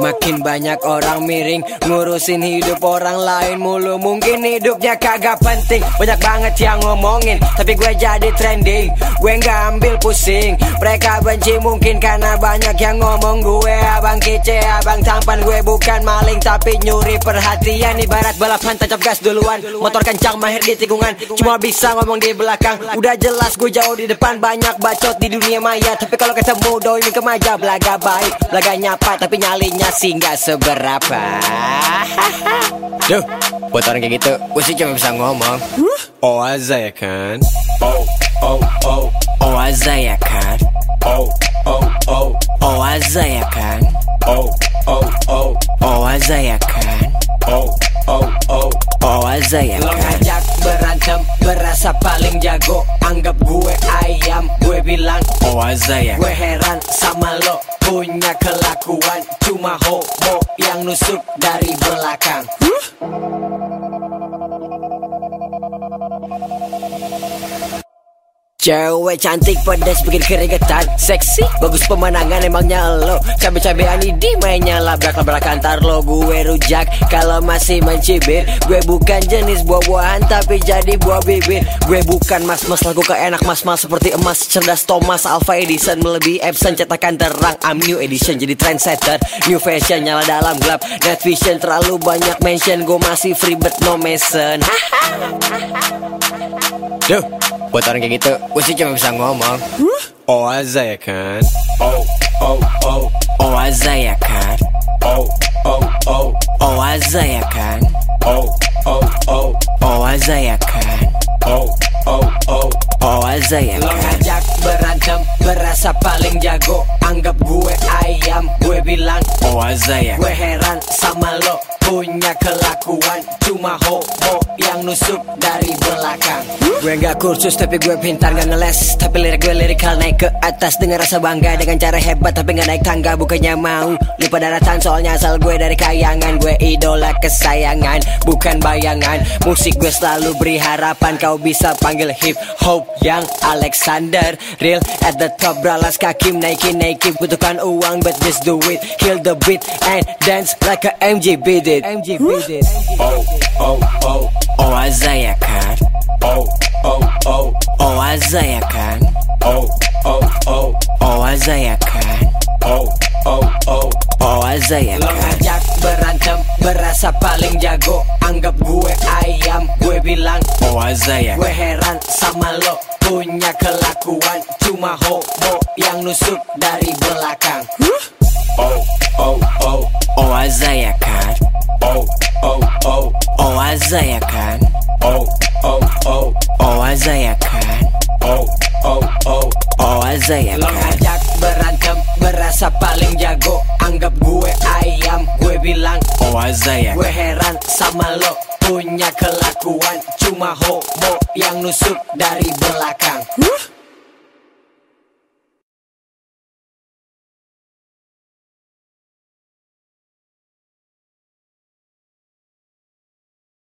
Makin banyak orang miring Ngurusin hidup orang lain mulu. Mungkin hidupnya kagak penting. Banyak banget yang ngomongin Tapi gue jadi trending. Gue gak ambil pusing. Mereka benci mungkin karena banyak yang ngomong. Gue abang kece, abang tampan. Gue bukan maling tapi nyuri perhatian. Ibarat balapan tancap gas duluan. Motor kencang mahir di tikungan. Cuma bisa ngomong di belakang. Udah jelas gue jauh di depan. Banyak bacot di dunia maya. Tapi kalau ketemu doi ini kemaja Belaga baik, belaga nyapa Tapi nyalinya sih nggak seberapa. Duh, buat orang kayak gitu Gue sih cuma bisa ngomong. Oh aza ya kan? Oh, oh, oh, Oh aza ya kan? Oh, oh, oh, Oh aza ya kan? Oh, oh, oh, Oh aza ya kan? Oh, oh, oh. Oh aza ya Lo kan? ngajak berantem Berasa paling jago. Anggap bilang Oh aza ya. Gue heran sama lo Punya kelakuan. Cuma homo Yang nusuk dari belakang Cewek cantik pedas bikin keringetan. Seksi bagus pemandangan emangnya lo. Cabe-cabean di mainnya labrak-labrak antar lo. Gue rujak kalau masih mencibir. Gue bukan jenis buah-buahan tapi jadi buah bibir. Gue bukan mas-mas lagu ke enak mas-mas. Seperti emas cerdas Thomas Alpha Edison. Melebihi Epson cetakan terang. I'm new edition jadi trendsetter. New fashion nyala dalam gelap. Net vision terlalu banyak mention. Gue masih free but no mention Duh, buat orang kayak gitu, gue sih cuma bisa ngomong. Oh aza ya kan? Oh, oh, oh, Oh aza ya kan? Oh, oh, oh, Oh aza ya kan? Oh, oh, oh, Oh aza ya kan? Oh, oh, oh. Oh aza ya Lo kan? Ngajak berantem Berasa paling jago. Anggap gue ayam Gue bilang Oh aza ya Gue heran sama lo Punya kelakuan. Cuma homo Yang nusuk dari belakang. Gue gak kursus tapi gue pintar gak ngeles. Tapi lirik gue lirikal naik ke atas Dengan rasa bangga. Dengan cara hebat Tapi gak naik tangga. Bukannya mau Lipat daratan soalnya asal gue dari kayangan. Gue idola kesayangan bukan bayangan. Musik gue selalu beri harapan. Kau bisa panggil hip hop yang Alexander. Real at the top beralas kaki naikin naikin Butuhkan uang but just do it. Kill the beat and dance like a MG beat it MG beat it Oh, oh, oh, Oh aza ya kan oh, oh, oh, Oh aza ya kan oh, oh, oh, Oh aza ya kan oh, oh, oh. Oh aza ya Lo ngajak berantem Berasa paling jago. Anggap gue ayam Gue bilang Oh aza ya Gue heran sama lo. Punya kelakuan Cuma homo Yang nusuk dari belakang. Oh, oh, oh, Oh aza ya kan oh, oh, oh, Oh aza ya kan? Oh, oh, oh, Oh aza ya kan? Oh, oh, oh. Oh aza ya Lo kan? Ngajak berantem Berasa paling jago. Anggap gue ayam Gue bilang. Oh aza ya Gue heran sama lo Punya kelakuan. Cuma homo Yang nusuk dari belakang